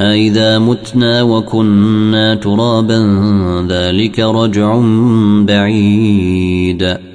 أإذا متنا وكنا ترابا ذلك رجع بعيد